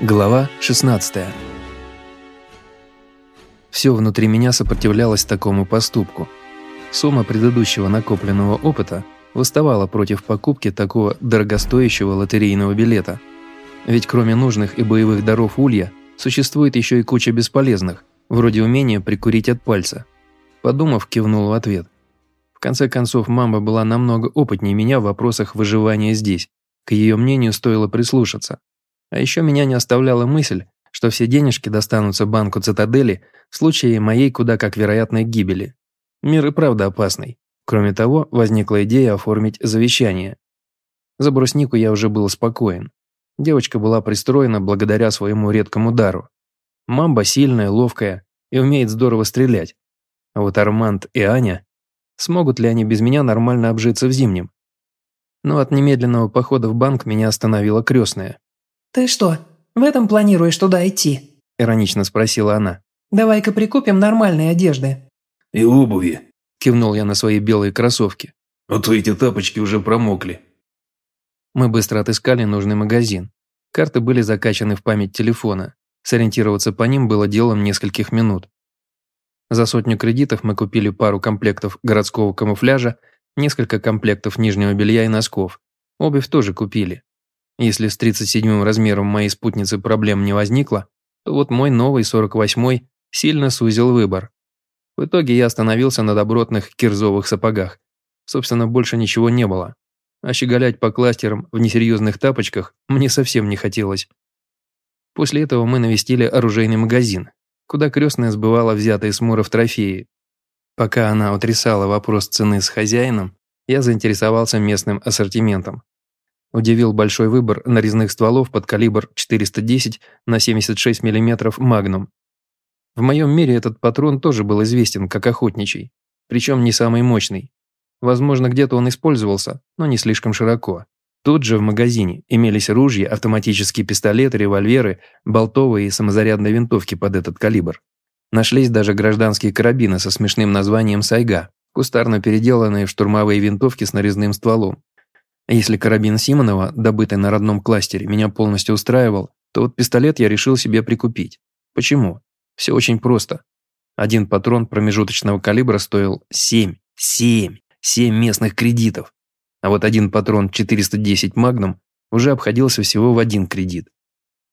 Глава 16 Все внутри меня сопротивлялось такому поступку. Сумма предыдущего накопленного опыта выставала против покупки такого дорогостоящего лотерейного билета. Ведь кроме нужных и боевых даров улья, существует еще и куча бесполезных, вроде умения прикурить от пальца. Подумав, кивнул в ответ. В конце концов, мама была намного опытнее меня в вопросах выживания здесь. К ее мнению стоило прислушаться. А еще меня не оставляла мысль, что все денежки достанутся банку цитадели в случае моей куда как вероятной гибели. Мир и правда опасный. Кроме того, возникла идея оформить завещание. За бруснику я уже был спокоен. Девочка была пристроена благодаря своему редкому дару. Мамба сильная, ловкая и умеет здорово стрелять. А вот Арманд и Аня, смогут ли они без меня нормально обжиться в зимнем? Но от немедленного похода в банк меня остановила крестная. «Ты что, в этом планируешь туда идти?» – иронично спросила она. «Давай-ка прикупим нормальные одежды». «И обуви», – кивнул я на свои белые кроссовки. «А то эти тапочки уже промокли». Мы быстро отыскали нужный магазин. Карты были закачаны в память телефона. Сориентироваться по ним было делом нескольких минут. За сотню кредитов мы купили пару комплектов городского камуфляжа, несколько комплектов нижнего белья и носков. Обувь тоже купили. Если с 37 размером моей спутницы проблем не возникло, то вот мой новый 48 сильно сузил выбор. В итоге я остановился на добротных кирзовых сапогах. Собственно, больше ничего не было. А щеголять по кластерам в несерьезных тапочках мне совсем не хотелось. После этого мы навестили оружейный магазин, куда крестная сбывала взятые с муров трофеи. Пока она утрясала вопрос цены с хозяином, я заинтересовался местным ассортиментом. Удивил большой выбор нарезных стволов под калибр 410 на 76 мм «Магнум». В моем мире этот патрон тоже был известен как охотничий, причем не самый мощный. Возможно, где-то он использовался, но не слишком широко. Тут же в магазине имелись ружья, автоматические пистолеты, револьверы, болтовые и самозарядные винтовки под этот калибр. Нашлись даже гражданские карабины со смешным названием «Сайга», кустарно переделанные в штурмовые винтовки с нарезным стволом. Если карабин Симонова, добытый на родном кластере, меня полностью устраивал, то вот пистолет я решил себе прикупить. Почему? Все очень просто. Один патрон промежуточного калибра стоил 7, 7, 7 местных кредитов. А вот один патрон 410 Магнум уже обходился всего в один кредит.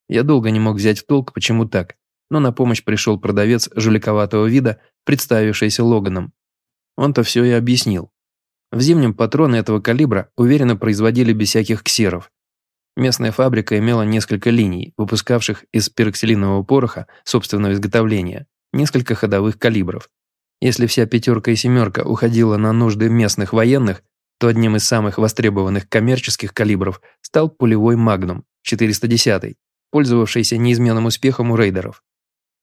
Я долго не мог взять в толк, почему так, но на помощь пришел продавец жуликоватого вида, представившийся Логаном. Он-то все и объяснил. В зимнем патроны этого калибра уверенно производили без всяких ксеров. Местная фабрика имела несколько линий, выпускавших из пероксилинового пороха собственного изготовления, несколько ходовых калибров. Если вся пятерка и семерка уходила на нужды местных военных, то одним из самых востребованных коммерческих калибров стал пулевой «Магнум» 410, пользовавшийся неизменным успехом у рейдеров.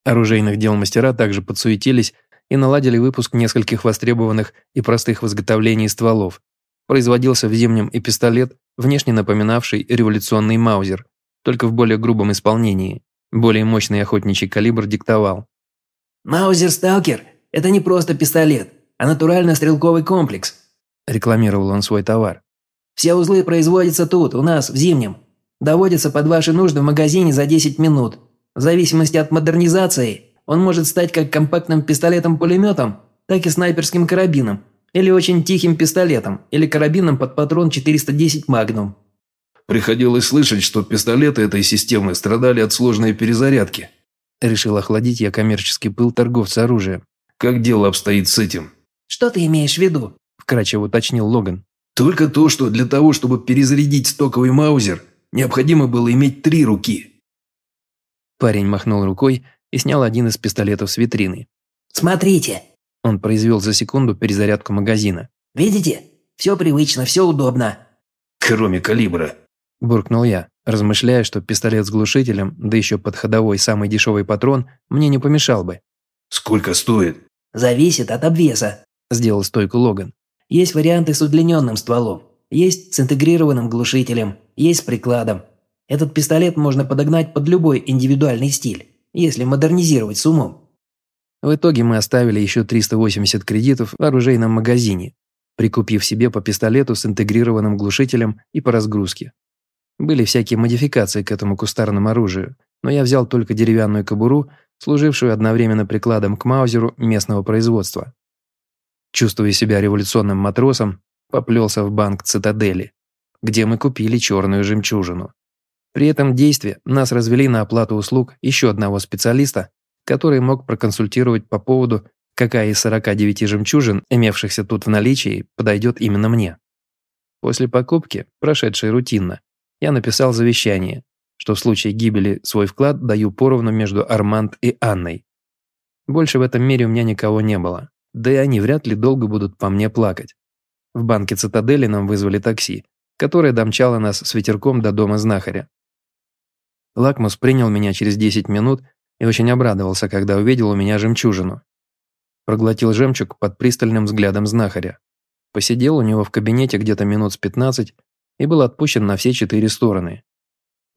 Оружейных дел мастера также подсуетились и наладили выпуск нескольких востребованных и простых в изготовлении стволов. Производился в зимнем и пистолет, внешне напоминавший революционный маузер, только в более грубом исполнении. Более мощный охотничий калибр диктовал. «Маузер Сталкер – это не просто пистолет, а натурально-стрелковый комплекс», – рекламировал он свой товар. «Все узлы производятся тут, у нас, в зимнем. Доводятся под ваши нужды в магазине за 10 минут. В зависимости от модернизации он может стать как компактным пистолетом-пулеметом, так и снайперским карабином, или очень тихим пистолетом, или карабином под патрон 410 «Магнум». Приходилось слышать, что пистолеты этой системы страдали от сложной перезарядки. Решил охладить я коммерческий пыл торговца оружием. Как дело обстоит с этим? Что ты имеешь в виду? Вкратчиво уточнил Логан. Только то, что для того, чтобы перезарядить стоковый маузер, необходимо было иметь три руки. Парень махнул рукой, и снял один из пистолетов с витрины. «Смотрите!» Он произвел за секунду перезарядку магазина. «Видите? Все привычно, все удобно». «Кроме калибра», – буркнул я, размышляя, что пистолет с глушителем, да еще под ходовой самый дешевый патрон, мне не помешал бы. «Сколько стоит?» «Зависит от обвеса», – сделал стойку Логан. «Есть варианты с удлиненным стволом, есть с интегрированным глушителем, есть с прикладом. Этот пистолет можно подогнать под любой индивидуальный стиль если модернизировать с умом. В итоге мы оставили еще 380 кредитов в оружейном магазине, прикупив себе по пистолету с интегрированным глушителем и по разгрузке. Были всякие модификации к этому кустарному оружию, но я взял только деревянную кобуру, служившую одновременно прикладом к маузеру местного производства. Чувствуя себя революционным матросом, поплелся в банк «Цитадели», где мы купили черную жемчужину. При этом действии нас развели на оплату услуг еще одного специалиста, который мог проконсультировать по поводу, какая из 49 жемчужин, имевшихся тут в наличии, подойдет именно мне. После покупки, прошедшей рутинно, я написал завещание, что в случае гибели свой вклад даю поровну между Арманд и Анной. Больше в этом мире у меня никого не было, да и они вряд ли долго будут по мне плакать. В банке «Цитадели» нам вызвали такси, которое домчало нас с ветерком до дома знахаря. Лакмус принял меня через 10 минут и очень обрадовался, когда увидел у меня жемчужину. Проглотил жемчуг под пристальным взглядом знахаря. Посидел у него в кабинете где-то минут с 15 и был отпущен на все четыре стороны.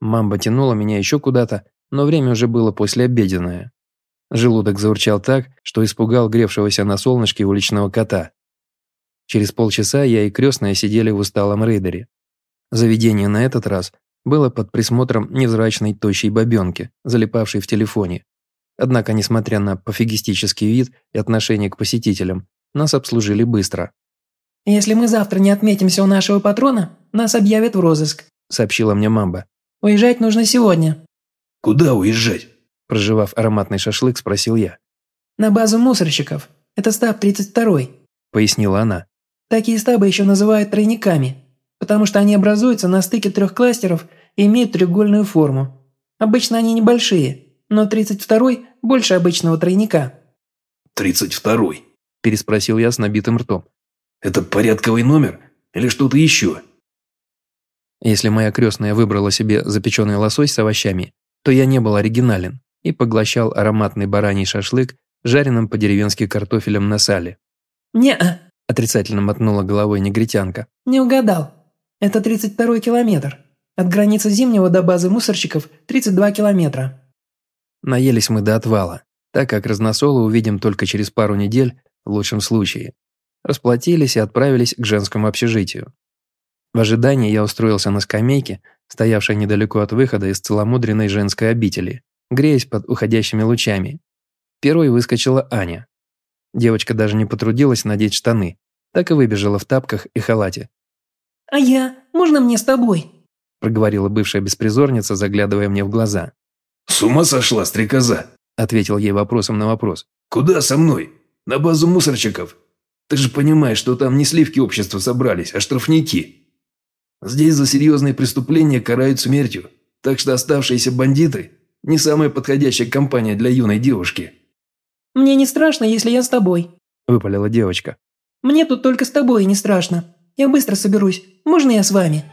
Мамба тянула меня еще куда-то, но время уже было послеобеденное. Желудок заурчал так, что испугал гревшегося на солнышке уличного кота. Через полчаса я и крестная сидели в усталом рейдере. Заведение на этот раз было под присмотром невзрачной тощей бабенки, залипавшей в телефоне. Однако, несмотря на пофигистический вид и отношение к посетителям, нас обслужили быстро. «Если мы завтра не отметимся у нашего патрона, нас объявят в розыск», сообщила мне Мамба. Уезжать нужно сегодня». «Куда уезжать?» Проживав ароматный шашлык, спросил я. «На базу мусорщиков. Это стаб 32-й», пояснила она. «Такие стабы еще называют тройниками, потому что они образуются на стыке трех кластеров и имеют треугольную форму. Обычно они небольшие, но 32-й больше обычного тройника». «32-й?» переспросил я с набитым ртом. «Это порядковый номер или что-то еще?» Если моя крестная выбрала себе запеченный лосось с овощами, то я не был оригинален и поглощал ароматный бараний шашлык жареным по-деревенски картофелем на сале. «Не-а», – отрицательно мотнула головой негритянка. «Не угадал. Это 32-й километр. От границы Зимнего до базы мусорщиков 32 километра». Наелись мы до отвала, так как разносолы увидим только через пару недель, в лучшем случае. Расплатились и отправились к женскому общежитию. В ожидании я устроился на скамейке, стоявшей недалеко от выхода из целомудренной женской обители, греясь под уходящими лучами. Первой выскочила Аня. Девочка даже не потрудилась надеть штаны, так и выбежала в тапках и халате. «А я? Можно мне с тобой?» проговорила бывшая беспризорница, заглядывая мне в глаза. «С ума сошла, стрекоза!» ответил ей вопросом на вопрос. «Куда со мной? На базу мусорчиков? Ты же понимаешь, что там не сливки общества собрались, а штрафники. Здесь за серьезные преступления карают смертью, так что оставшиеся бандиты – не самая подходящая компания для юной девушки». «Мне не страшно, если я с тобой», – выпалила девочка. «Мне тут только с тобой не страшно. Я быстро соберусь. Можно я с вами?»